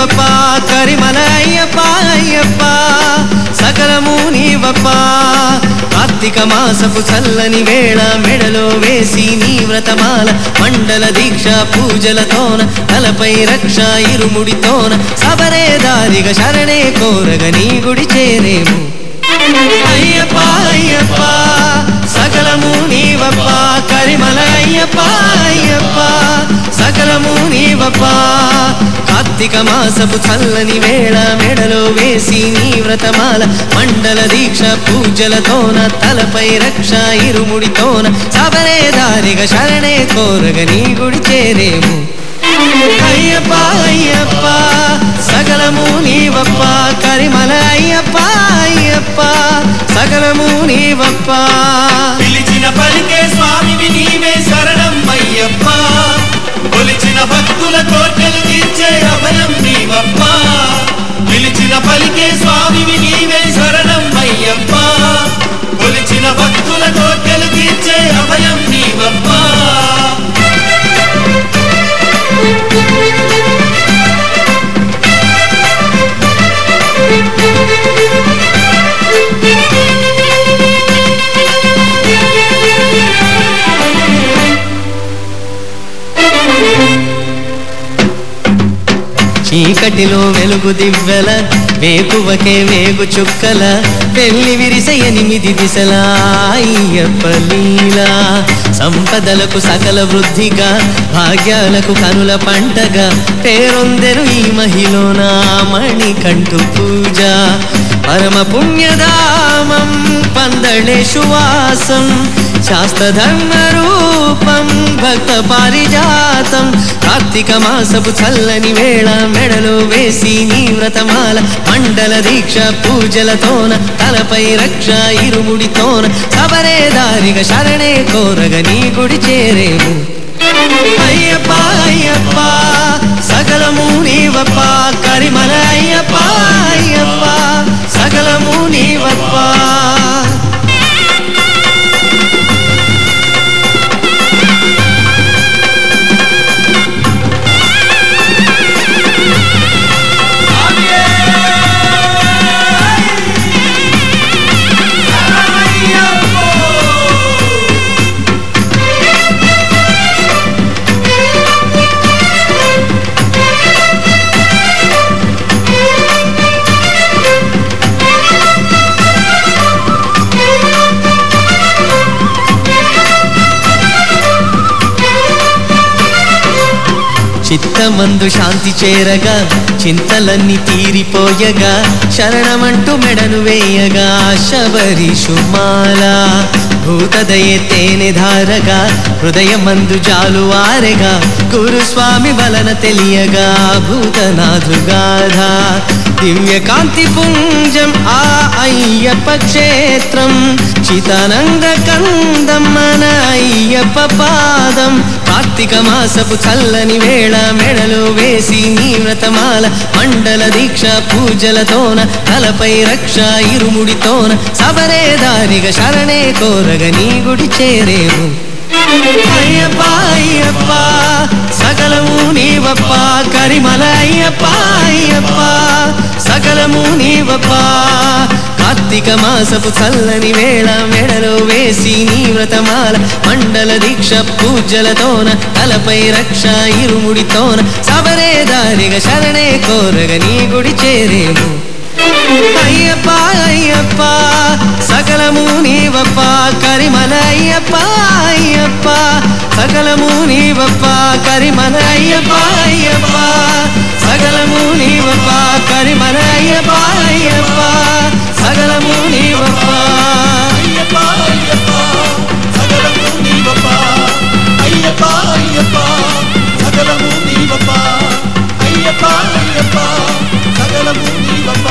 నీవప్ప కరిమల అయ్యప్ప అయ్యప్ప సకలము నీవప్ప. కార్తీక మాసపు చల్లని వేళ మెడలో వేసి నీ వ్రతమాల మండల దీక్ష పూజలతోన తలపై రక్ష ఇరుముడితోన సబరే దారిగా శరణే కోరగ నీ గుడి చేరేము. అయ్యప్ప అయ్యప్ప సకలము నీవప్ప కరిమల అయ్యప్ప అయ్యప్ప సకలము నీవప్ప. కార్తీక మాసపు చల్లని వేళ మెడలో వేసి నీ వ్రతమాల మండల దీక్ష పూజలతోన తలపై రక్ష ఇరుముడితోన సబరే దారిగా శరణే కోరగ నీ గుడి చేరేము. అయ్యప్ప అయ్యప్ప సకలము నీవప్ప కరిమల అయ్యప్ప అయ్యప్ప సకలము నీవప్ప. స్వయం అభయం నీవప్ప. పిలిచిన పలికే స్వామివి నీవే శరణం. చీకటిలో వెలుగు దివ్వెల వేకువకే వేగు చుక్కల పెళ్ళి విరిస ఎనిమిది దిశల సంపదలకు సకల వృద్ధిగా భాగ్యాలకు కనుల పంటగా పేరొందెను ఈ మహిళన మణికంఠు పూజ. పరమ పుణ్యధామం పందళేషు శాస్త్రధర్మరూపం భక్త పారిజాతం కార్తీక మాసపు చల్లని వేళ మెడలో వేసి నీ వ్రతమాల మండల దీక్ష పూజలతోన తలపై రక్ష ఇరుముడితోన సబరే దారిగా శరణే కోరగ నీ గుడి చేరేము. అయ్యప్ప అయ్యప్ప చిత్తమందు శాంతి చేరగా చింతలన్నీ తీరిపోయగా శరణమంటూ మెడను వేయగా శబరి సుమాల భూతదయే తేనె ధారగా హృదయమందు జాలు వారెగా గురుస్వామి వలన తెలియగా భూతనాథుగాధ దివ్యకాంతి పుంజం ఆ అయ్యప్ప క్షేత్రం చితానంద కందం మన అయ్యప్ప పాదం. కార్తీక మాసపు చల్లని వేళ మెడలో వేసి నీ వ్రతమాల మండల దీక్ష పూజలతోన తలపై రక్ష ఇరుముడితోన సబరే దారిగా శరణే కోరగ నీ గుడి చేరేము. అయ్యప్ప అయ్యప్ప. సకలము నీవప్ప కరిమల అయ్యప్ప. అయ్యప్ప సకలము నీవప్ప కార్తీక మాసపు చల్లని వేళ మెడలో వేసి నీ వ్రతమాల మండల దీక్ష పూజలతోన తలపై రక్ష ఇరుముడితోన సబరే దారిగా శరణే కోరగ నీ గుడి చేరేము. అయ్యప్ప అయ్యప్ప సకలము నీవప్ప కరిమల అయ్యప్ప అయ్యప్ప. సకలము నీవప్ప కరిమల అయ్యప్ప అయ్యప్ప సకలము నీవప్ప కరిమల అయ్యప్ప అయ్యప్ప సకలము నీవప్ప అయ్యప్ప అయ్యప్ప సకలము నీవప్ప అయ్యప్ప అయ్యప్ప సకలము నీవప్ప అయ్యప్ప అయ్యప్ప సకలము నీవప్ప